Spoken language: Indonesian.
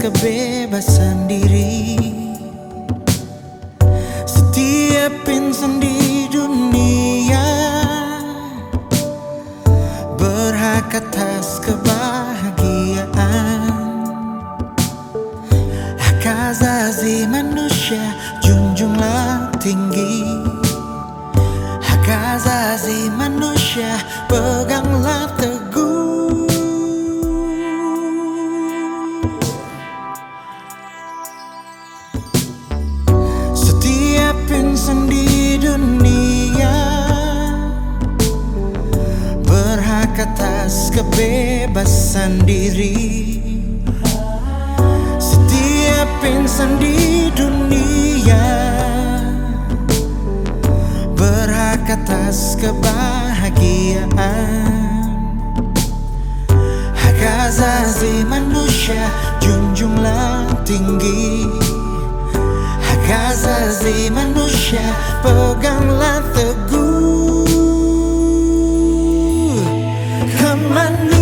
kebebasan diri. Setiap insan di dunia Berhak atas kebahagiaan. Hak azazi manusia junjunglah tinggi. Hak azazi manusia peganglah kebebasan diri. Setiap insan di dunia Berhak atas kebahagiaan. Hak azazi manusia junjunglah tinggi. Hak azazi manusia peganglah teguh man